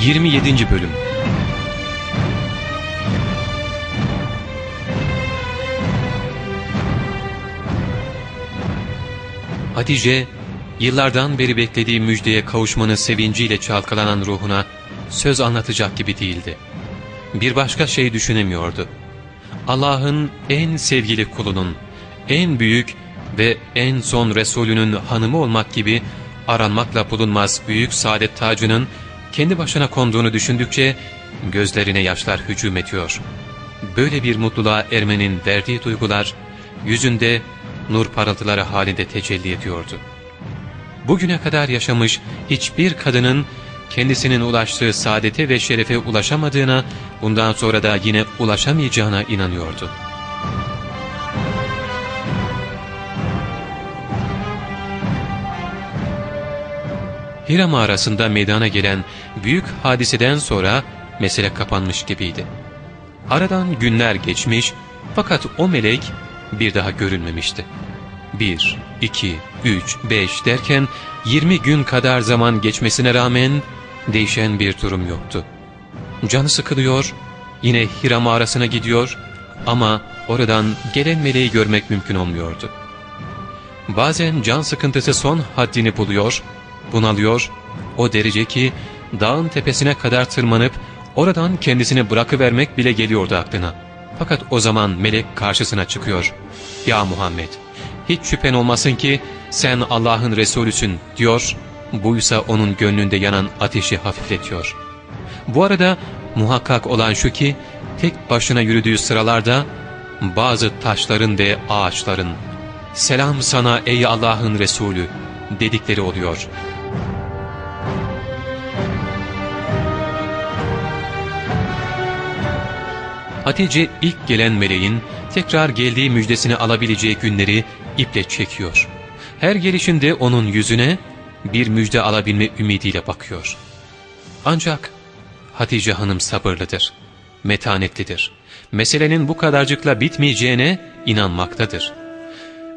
27. Bölüm Hatice, yıllardan beri beklediği müjdeye kavuşmanın sevinciyle çalkalanan ruhuna söz anlatacak gibi değildi. Bir başka şey düşünemiyordu. Allah'ın en sevgili kulunun, en büyük ve en son Resulünün hanımı olmak gibi aranmakla bulunmaz büyük saadet tacının kendi başına konduğunu düşündükçe gözlerine yaşlar hücum ediyor. Böyle bir mutluluğa ermenin verdiği duygular yüzünde nur parıltıları halinde tecelli ediyordu. Bugüne kadar yaşamış hiçbir kadının kendisinin ulaştığı saadete ve şerefe ulaşamadığına, bundan sonra da yine ulaşamayacağına inanıyordu. Hira mağarasında meydana gelen büyük hadiseden sonra mesele kapanmış gibiydi. Aradan günler geçmiş fakat o melek bir daha görünmemişti. Bir, iki, üç, beş derken yirmi gün kadar zaman geçmesine rağmen değişen bir durum yoktu. Canı sıkılıyor, yine Hira mağarasına gidiyor ama oradan gelen meleği görmek mümkün olmuyordu. Bazen can sıkıntısı son haddini buluyor, bunalıyor, o derece ki dağın tepesine kadar tırmanıp oradan kendisini bırakıvermek bile geliyordu aklına. Fakat o zaman melek karşısına çıkıyor. ''Ya Muhammed, hiç şüphen olmasın ki sen Allah'ın Resulüsün.'' diyor, buysa onun gönlünde yanan ateşi hafifletiyor. Bu arada muhakkak olan şu ki, tek başına yürüdüğü sıralarda bazı taşların ve ağaçların ''Selam sana ey Allah'ın Resulü'' dedikleri oluyor.'' Hatice ilk gelen meleğin tekrar geldiği müjdesini alabileceği günleri iple çekiyor. Her gelişinde onun yüzüne bir müjde alabilme ümidiyle bakıyor. Ancak Hatice Hanım sabırlıdır, metanetlidir. Meselenin bu kadarcıkla bitmeyeceğine inanmaktadır.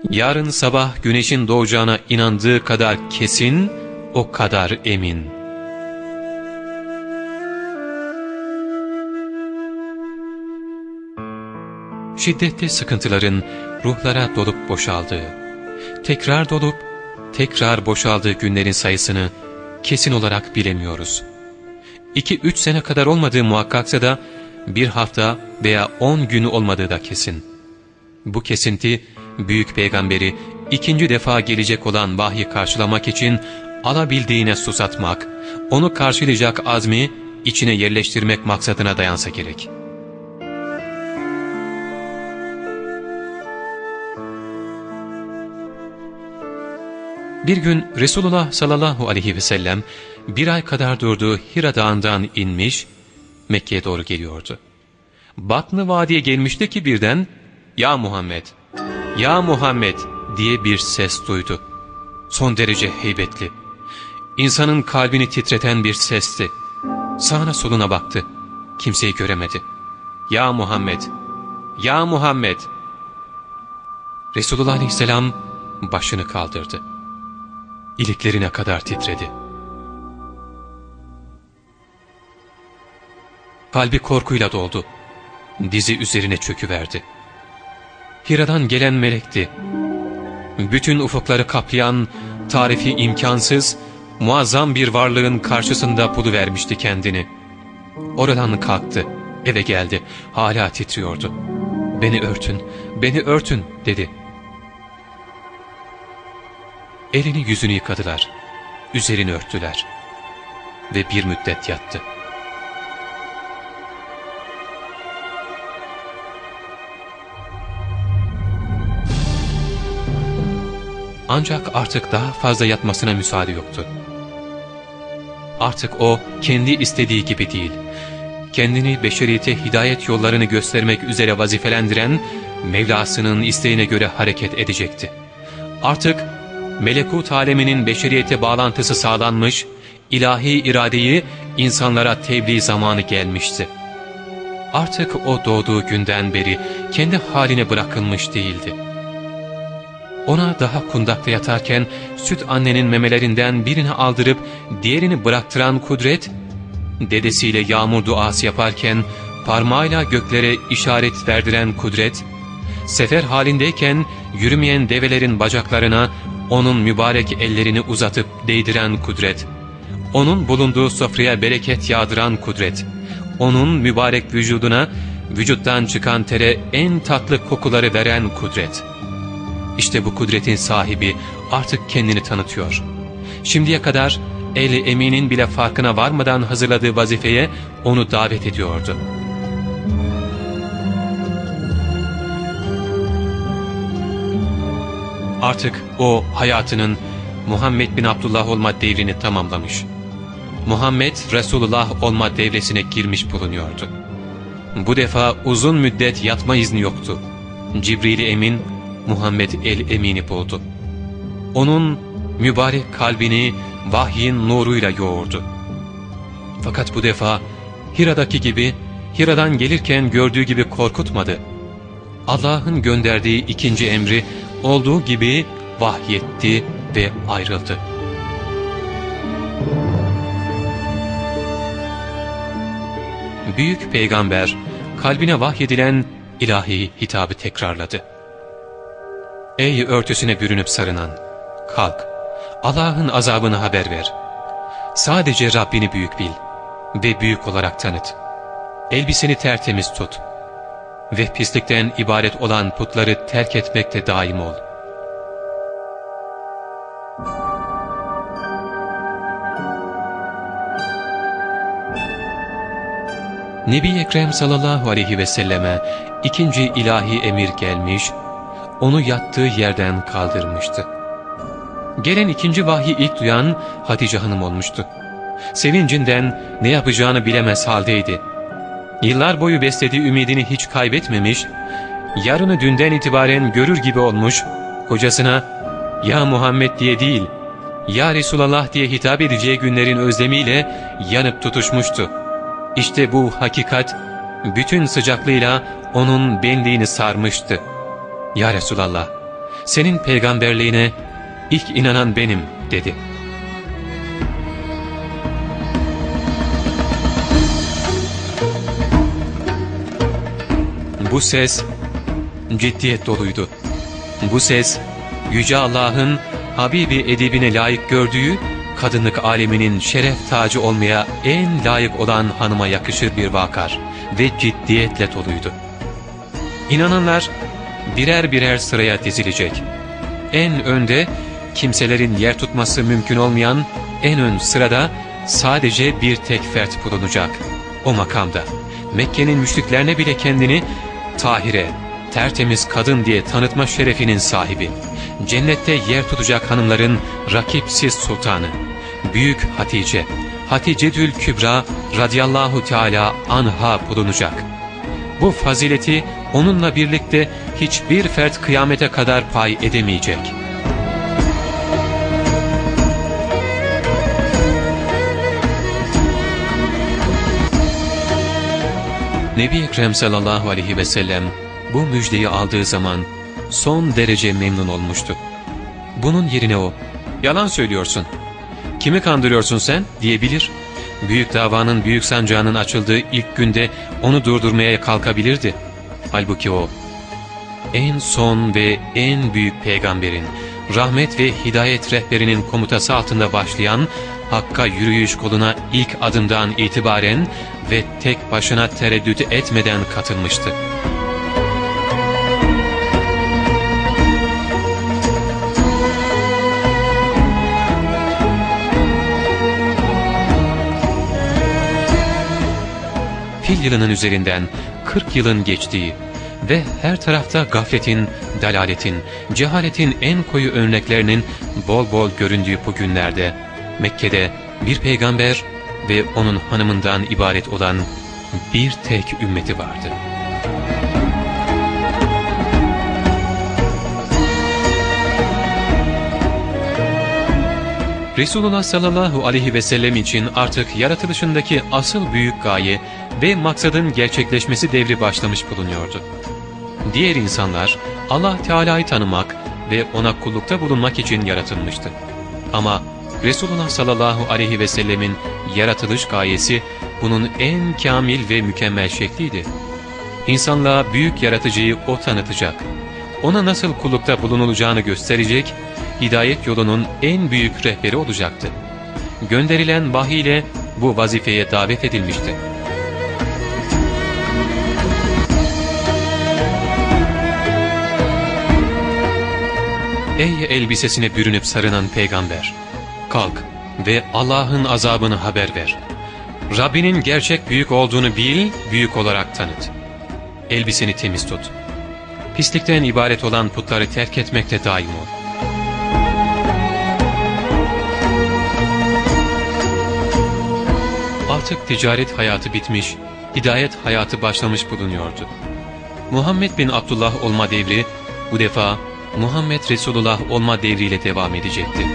Yarın sabah güneşin doğacağına inandığı kadar kesin, o kadar emin.'' Şiddetli sıkıntıların ruhlara dolup boşaldığı, tekrar dolup tekrar boşaldığı günlerin sayısını kesin olarak bilemiyoruz. 2-3 sene kadar olmadığı muhakkaksa da bir hafta veya 10 günü olmadığı da kesin. Bu kesinti büyük peygamberi ikinci defa gelecek olan vahyi karşılamak için alabildiğine susatmak, onu karşılayacak azmi içine yerleştirmek maksadına dayansa gerek.'' Bir gün Resulullah sallallahu aleyhi ve sellem bir ay kadar durduğu Hira dağından inmiş Mekke'ye doğru geliyordu. Batlı vadiye gelmişti ki birden ''Ya Muhammed, ya Muhammed'' diye bir ses duydu. Son derece heybetli. İnsanın kalbini titreten bir sesti. Sağına soluna baktı. Kimseyi göremedi. ''Ya Muhammed, ya Muhammed'' Resulullah aleyhisselam başını kaldırdı iliklerine kadar titredi. Kalbi korkuyla doldu. Dizi üzerine çöküverdi. Hira'dan gelen melekti. Bütün ufukları kaplayan, tarifi imkansız, muazzam bir varlığın karşısında vermişti kendini. Oradan kalktı, eve geldi, hala titriyordu. ''Beni örtün, beni örtün'' dedi. Elini yüzünü yıkadılar, üzerini örttüler ve bir müddet yattı. Ancak artık daha fazla yatmasına müsaade yoktu. Artık o kendi istediği gibi değil, kendini beşeriyete hidayet yollarını göstermek üzere vazifelendiren Mevlasının isteğine göre hareket edecekti. Artık melekut aleminin beşeriyete bağlantısı sağlanmış, ilahi iradeyi insanlara tebliğ zamanı gelmişti. Artık o doğduğu günden beri kendi haline bırakılmış değildi. Ona daha kundakta yatarken süt annenin memelerinden birini aldırıp diğerini bıraktıran kudret, dedesiyle yağmur duası yaparken parmağıyla göklere işaret verdiren kudret, sefer halindeyken yürümeyen develerin bacaklarına onun mübarek ellerini uzatıp değdiren kudret, onun bulunduğu sofraya bereket yağdıran kudret, onun mübarek vücuduna, vücuttan çıkan tere en tatlı kokuları veren kudret. İşte bu kudretin sahibi artık kendini tanıtıyor. Şimdiye kadar eli eminin bile farkına varmadan hazırladığı vazifeye onu davet ediyordu. Artık o hayatının Muhammed bin Abdullah olma devrini tamamlamış. Muhammed Resulullah olma devresine girmiş bulunuyordu. Bu defa uzun müddet yatma izni yoktu. cibril Emin Muhammed el-Emin'i buldu. Onun mübarek kalbini vahyin nuruyla yoğurdu. Fakat bu defa Hira'daki gibi, Hira'dan gelirken gördüğü gibi korkutmadı. Allah'ın gönderdiği ikinci emri olduğu gibi vahyetti ve ayrıldı. Büyük peygamber kalbine vahyedilen ilahi hitabı tekrarladı. Ey örtüsüne bürünüp sarınan! Kalk! Allah'ın azabını haber ver. Sadece Rabbini büyük bil ve büyük olarak tanıt. Elbiseni tertemiz tut ve pislikten ibaret olan putları terk etmekte daim ol. Nebi Ekrem sallallahu aleyhi ve selleme ikinci ilahi emir gelmiş, onu yattığı yerden kaldırmıştı. Gelen ikinci vahiy ilk duyan Hatice Hanım olmuştu. Sevincinden ne yapacağını bilemez haldeydi. Yıllar boyu beslediği ümidini hiç kaybetmemiş, yarını dünden itibaren görür gibi olmuş, kocasına ''Ya Muhammed'' diye değil, ''Ya Resulallah'' diye hitap edeceği günlerin özlemiyle yanıp tutuşmuştu. İşte bu hakikat bütün sıcaklığıyla onun benliğini sarmıştı. ''Ya Resulallah, senin peygamberliğine ilk inanan benim.'' dedi. Bu ses ciddiyet doluydu. Bu ses Yüce Allah'ın Habibi edibine layık gördüğü kadınlık aleminin şeref tacı olmaya en layık olan hanıma yakışır bir vakar ve ciddiyetle doluydu. İnananlar birer birer sıraya dizilecek. En önde kimselerin yer tutması mümkün olmayan en ön sırada sadece bir tek fert bulunacak. O makamda Mekke'nin müşriklerine bile kendini Tahire, tertemiz kadın diye tanıtma şerefinin sahibi, cennette yer tutacak hanımların rakipsiz sultanı, Büyük Hatice, Haticedül Kübra radıyallahu teala anha bulunacak. Bu fazileti onunla birlikte hiçbir fert kıyamete kadar pay edemeyecek. Nebi Ekrem sallallahu aleyhi ve sellem bu müjdeyi aldığı zaman son derece memnun olmuştu. Bunun yerine o, yalan söylüyorsun, kimi kandırıyorsun sen diyebilir. Büyük davanın büyük sancağının açıldığı ilk günde onu durdurmaya kalkabilirdi. Halbuki o, en son ve en büyük peygamberin, rahmet ve hidayet rehberinin komutası altında başlayan Hakk'a yürüyüş koluna ilk adımdan itibaren ve tek başına tereddüt etmeden katılmıştı. Fil yılının üzerinden 40 yılın geçtiği ve her tarafta gafletin, dalaletin, cehaletin en koyu örneklerinin bol bol göründüğü bu günlerde Mekke'de bir peygamber ve onun hanımından ibaret olan bir tek ümmeti vardı. Resulullah sallallahu aleyhi ve sellem için artık yaratılışındaki asıl büyük gaye ve maksadın gerçekleşmesi devri başlamış bulunuyordu. Diğer insanlar Allah Teala'yı tanımak ve ona kullukta bulunmak için yaratılmıştı. Ama Resulullah sallallahu aleyhi ve sellemin yaratılış gayesi bunun en kamil ve mükemmel şekliydi. İnsanlığa büyük yaratıcıyı O tanıtacak, ona nasıl kullukta bulunulacağını gösterecek, hidayet yolunun en büyük rehberi olacaktı. Gönderilen vahiy ile bu vazifeye davet edilmişti. Ey elbisesine bürünüp sarınan peygamber! Kalk ve Allah'ın azabını haber ver. Rabbinin gerçek büyük olduğunu bil, büyük olarak tanıt. Elbiseni temiz tut. Pislikten ibaret olan putları terk etmekte daim ol. Artık ticaret hayatı bitmiş, hidayet hayatı başlamış bulunuyordu. Muhammed bin Abdullah olma devri bu defa Muhammed Resulullah olma devriyle devam edecekti.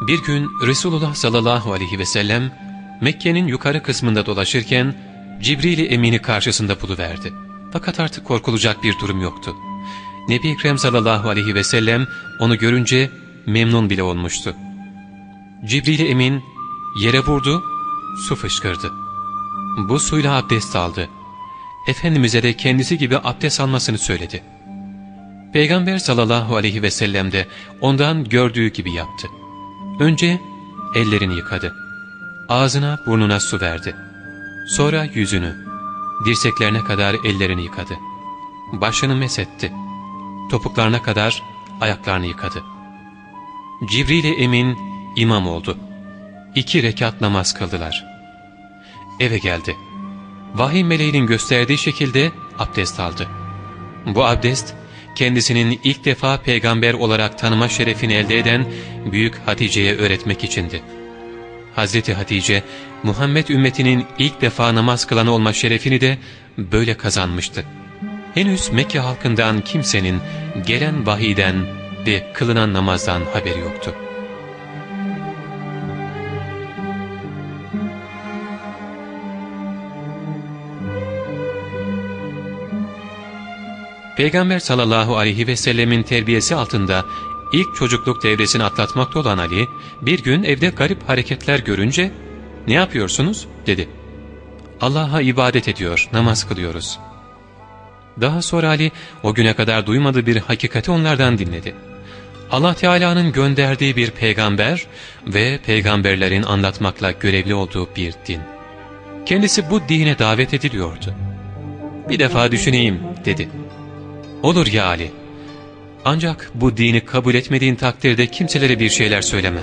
Bir gün Resulullah sallallahu aleyhi ve sellem Mekke'nin yukarı kısmında dolaşırken Cibril-i Emin'i karşısında buluverdi. Fakat artık korkulacak bir durum yoktu. Nebi Ekrem sallallahu aleyhi ve sellem onu görünce memnun bile olmuştu. Cibril-i Emin yere vurdu, su fışkırdı. Bu suyla abdest aldı. Efendimiz'e de kendisi gibi abdest almasını söyledi. Peygamber sallallahu aleyhi ve sellem de ondan gördüğü gibi yaptı. Önce ellerini yıkadı. Ağzına burnuna su verdi. Sonra yüzünü, dirseklerine kadar ellerini yıkadı. Başını mesetti. Topuklarına kadar ayaklarını yıkadı. Cibril-i Emin imam oldu. İki rekat namaz kıldılar. Eve geldi. Vahiy meleğinin gösterdiği şekilde abdest aldı. Bu abdest, kendisinin ilk defa peygamber olarak tanıma şerefini elde eden Büyük Hatice'ye öğretmek içindi. Hazreti Hatice, Muhammed ümmetinin ilk defa namaz kılanı olma şerefini de böyle kazanmıştı. Henüz Mekke halkından kimsenin gelen vahiden ve kılınan namazdan haberi yoktu. Peygamber sallallahu aleyhi ve sellemin terbiyesi altında ilk çocukluk devresini atlatmakta olan Ali, bir gün evde garip hareketler görünce, ''Ne yapıyorsunuz?'' dedi. ''Allah'a ibadet ediyor, namaz kılıyoruz.'' Daha sonra Ali, o güne kadar duymadığı bir hakikati onlardan dinledi. Allah Teala'nın gönderdiği bir peygamber ve peygamberlerin anlatmakla görevli olduğu bir din. Kendisi bu dine davet ediliyordu. ''Bir defa düşüneyim.'' dedi. ''Olur ya Ali.'' Ancak bu dini kabul etmediğin takdirde kimselere bir şeyler söyleme.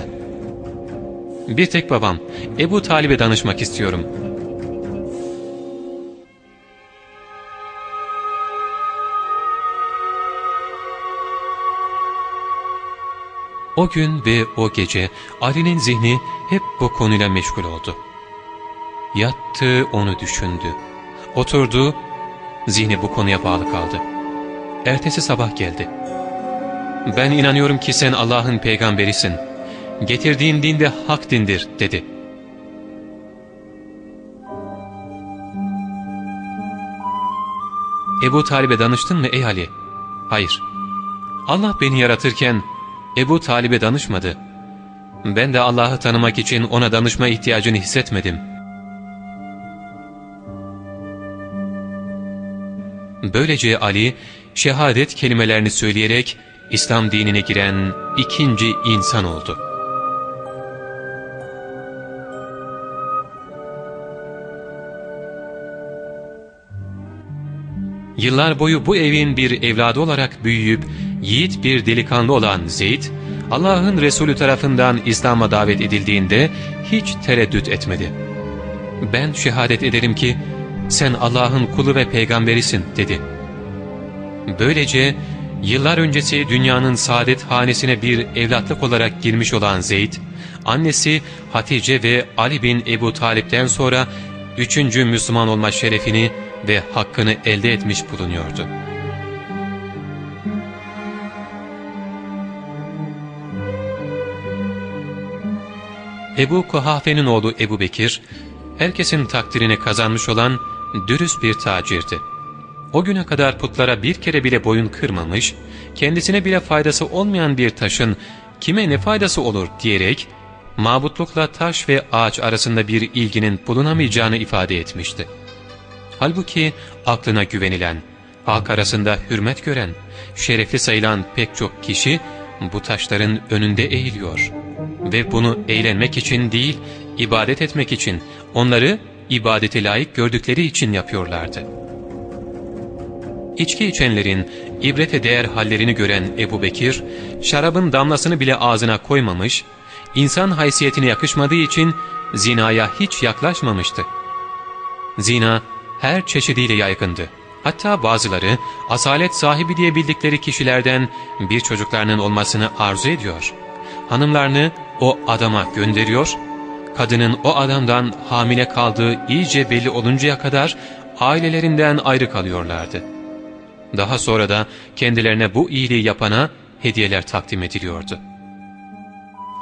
Bir tek babam, Ebu Talib'e danışmak istiyorum. O gün ve o gece Ali'nin zihni hep bu konuyla meşgul oldu. Yattı, onu düşündü. Oturdu, zihni bu konuya bağlı kaldı. Ertesi sabah geldi. ''Ben inanıyorum ki sen Allah'ın peygamberisin. Getirdiğin din de hak dindir.'' dedi. Ebu Talib'e danıştın mı ey Ali? Hayır. Allah beni yaratırken Ebu Talib'e danışmadı. Ben de Allah'ı tanımak için ona danışma ihtiyacını hissetmedim. Böylece Ali, şehadet kelimelerini söyleyerek İslam dinine giren ikinci insan oldu. Yıllar boyu bu evin bir evladı olarak büyüyüp yiğit bir delikanlı olan Zeyd, Allah'ın Resulü tarafından İslam'a davet edildiğinde hiç tereddüt etmedi. Ben şehadet ederim ki sen Allah'ın kulu ve peygamberisin dedi. Böylece Yıllar öncesi dünyanın saadet hanesine bir evlatlık olarak girmiş olan Zeyd, annesi Hatice ve Ali bin Ebu Talip'ten sonra üçüncü Müslüman olma şerefini ve hakkını elde etmiş bulunuyordu. Ebu Kuhafe'nin oğlu Ebu Bekir, herkesin takdirini kazanmış olan dürüst bir tacirdi. O güne kadar putlara bir kere bile boyun kırmamış, kendisine bile faydası olmayan bir taşın kime ne faydası olur diyerek, mabutlukla taş ve ağaç arasında bir ilginin bulunamayacağını ifade etmişti. Halbuki aklına güvenilen, halk arasında hürmet gören, şerefli sayılan pek çok kişi bu taşların önünde eğiliyor. Ve bunu eğlenmek için değil, ibadet etmek için, onları ibadete layık gördükleri için yapıyorlardı. İçki içenlerin ibrete değer hallerini gören Ebu Bekir, şarabın damlasını bile ağzına koymamış, insan haysiyetine yakışmadığı için zinaya hiç yaklaşmamıştı. Zina her çeşidiyle yaygındı. Hatta bazıları asalet sahibi diye bildikleri kişilerden bir çocuklarının olmasını arzu ediyor. Hanımlarını o adama gönderiyor, kadının o adamdan hamile kaldığı iyice belli oluncaya kadar ailelerinden ayrı kalıyorlardı. Daha sonra da kendilerine bu iyiliği yapana hediyeler takdim ediliyordu.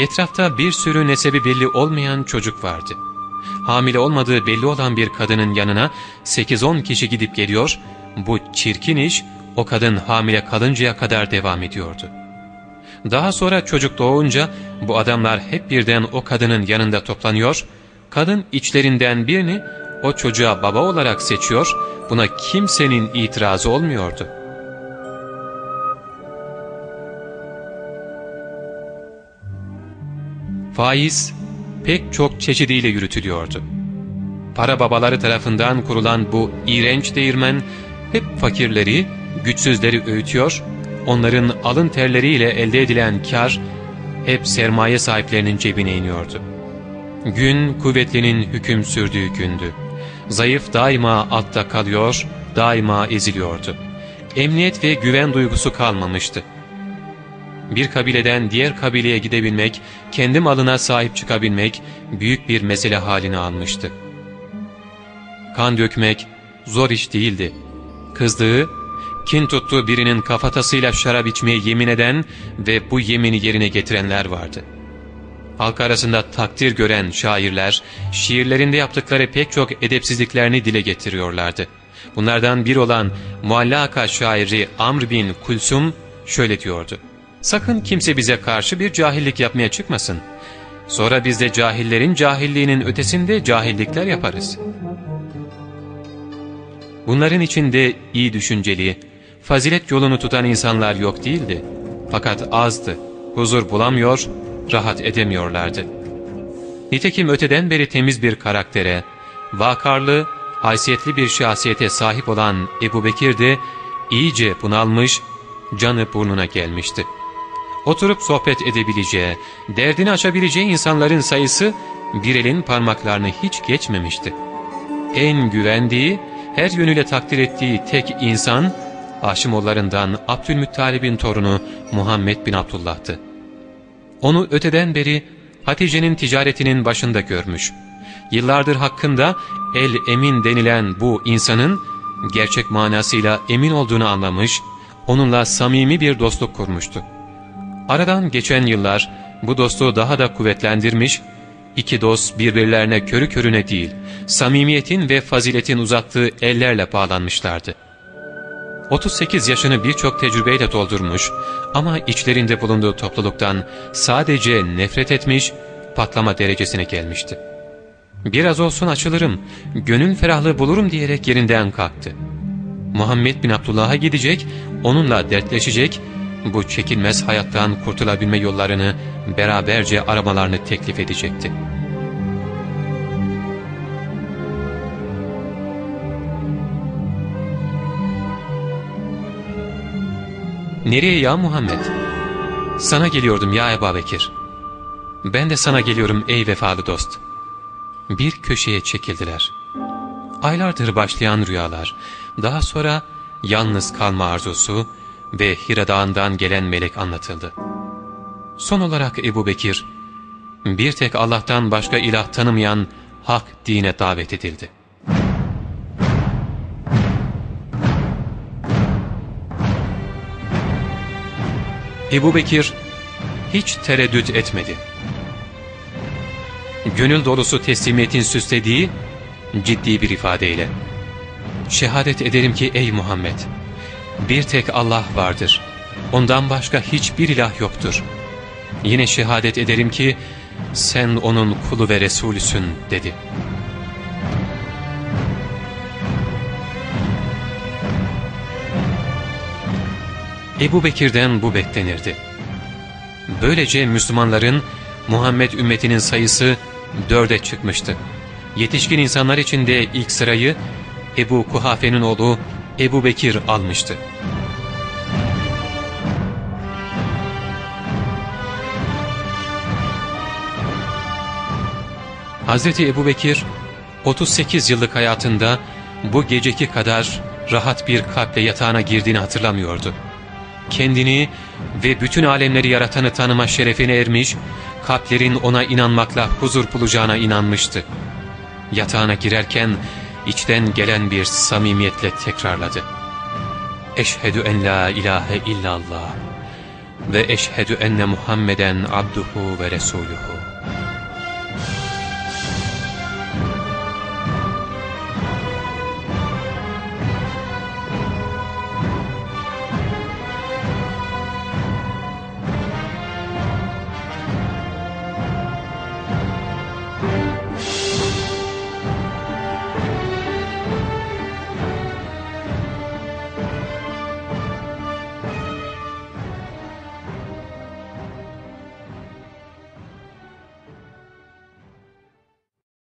Etrafta bir sürü nesebi belli olmayan çocuk vardı. Hamile olmadığı belli olan bir kadının yanına 8-10 kişi gidip geliyor, bu çirkin iş o kadın hamile kalıncaya kadar devam ediyordu. Daha sonra çocuk doğunca bu adamlar hep birden o kadının yanında toplanıyor, kadın içlerinden birini o çocuğa baba olarak seçiyor, buna kimsenin itirazı olmuyordu. Faiz pek çok çeşidiyle yürütülüyordu. Para babaları tarafından kurulan bu iğrenç değirmen hep fakirleri, güçsüzleri öğütüyor, onların alın terleriyle elde edilen kar hep sermaye sahiplerinin cebine iniyordu. Gün kuvvetlinin hüküm sürdüğü gündü. Zayıf daima altta kalıyor, daima eziliyordu. Emniyet ve güven duygusu kalmamıştı. Bir kabileden diğer kabileye gidebilmek, kendi malına sahip çıkabilmek büyük bir mesele haline almıştı. Kan dökmek zor iş değildi. Kızdığı, kin tuttuğu birinin kafatasıyla şarap içmeye yemin eden ve bu yemini yerine getirenler vardı. Halk arasında takdir gören şairler, şiirlerinde yaptıkları pek çok edepsizliklerini dile getiriyorlardı. Bunlardan bir olan Muallaka şairi Amr bin Kulsum şöyle diyordu. Sakın kimse bize karşı bir cahillik yapmaya çıkmasın. Sonra biz de cahillerin cahilliğinin ötesinde cahillikler yaparız. Bunların içinde iyi düşünceli, fazilet yolunu tutan insanlar yok değildi. Fakat azdı, huzur bulamıyor, rahat edemiyorlardı. Nitekim öteden beri temiz bir karaktere, vakarlı, haysiyetli bir şahsiyete sahip olan Ebu Bekir de iyice bunalmış, canı burnuna gelmişti. Oturup sohbet edebileceği, derdini açabileceği insanların sayısı bir elin parmaklarını hiç geçmemişti. En güvendiği, her yönüyle takdir ettiği tek insan, Haşimoğullarından Abdülmuttalib'in torunu Muhammed bin Abdullah'tı. Onu öteden beri Hatice'nin ticaretinin başında görmüş. Yıllardır hakkında el emin denilen bu insanın gerçek manasıyla emin olduğunu anlamış, onunla samimi bir dostluk kurmuştu. Aradan geçen yıllar bu dostluğu daha da kuvvetlendirmiş, iki dost birbirlerine körü körüne değil, samimiyetin ve faziletin uzattığı ellerle bağlanmışlardı. 38 yaşını birçok tecrübeyle doldurmuş ama içlerinde bulunduğu topluluktan sadece nefret etmiş, patlama derecesine gelmişti. Biraz olsun açılırım, gönül ferahlığı bulurum diyerek yerinden kalktı. Muhammed bin Abdullah'a gidecek, onunla dertleşecek, bu çekilmez hayattan kurtulabilme yollarını beraberce aramalarını teklif edecekti. ''Nereye ya Muhammed?'' ''Sana geliyordum ya Ebu Bekir.'' ''Ben de sana geliyorum ey vefalı dost.'' Bir köşeye çekildiler. Aylardır başlayan rüyalar, daha sonra yalnız kalma arzusu ve Hira Dağı'ndan gelen melek anlatıldı. Son olarak Ebu Bekir, bir tek Allah'tan başka ilah tanımayan hak dine davet edildi. Ebu Bekir hiç tereddüt etmedi. gönül dolusu teslimiyetin süslediği ciddi bir ifadeyle. Şehadet ederim ki ey Muhammed, bir tek Allah vardır. Ondan başka hiçbir ilah yoktur. Yine şehadet ederim ki sen onun kulu ve Resulüsün dedi. Ebu Bekir'den bu beklenirdi. Böylece Müslümanların Muhammed ümmetinin sayısı dörde çıkmıştı. Yetişkin insanlar içinde ilk sırayı Ebu Kuhafe'nin oğlu Ebu Bekir almıştı. Hz. Ebu Bekir 38 yıllık hayatında bu geceki kadar rahat bir kalple yatağına girdiğini hatırlamıyordu. Kendini ve bütün alemleri yaratanı tanıma şerefine ermiş, kalplerin ona inanmakla huzur bulacağına inanmıştı. Yatağına girerken içten gelen bir samimiyetle tekrarladı. Eşhedü en la ilahe illallah ve eşhedü enne Muhammeden abduhu ve resuluhu.